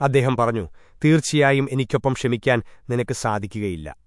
അദ്ദേഹം പറഞ്ഞു തീർച്ചയായും എനിക്കൊപ്പം ക്ഷമിക്കാൻ നിനക്ക് സാധിക്കുകയില്ല.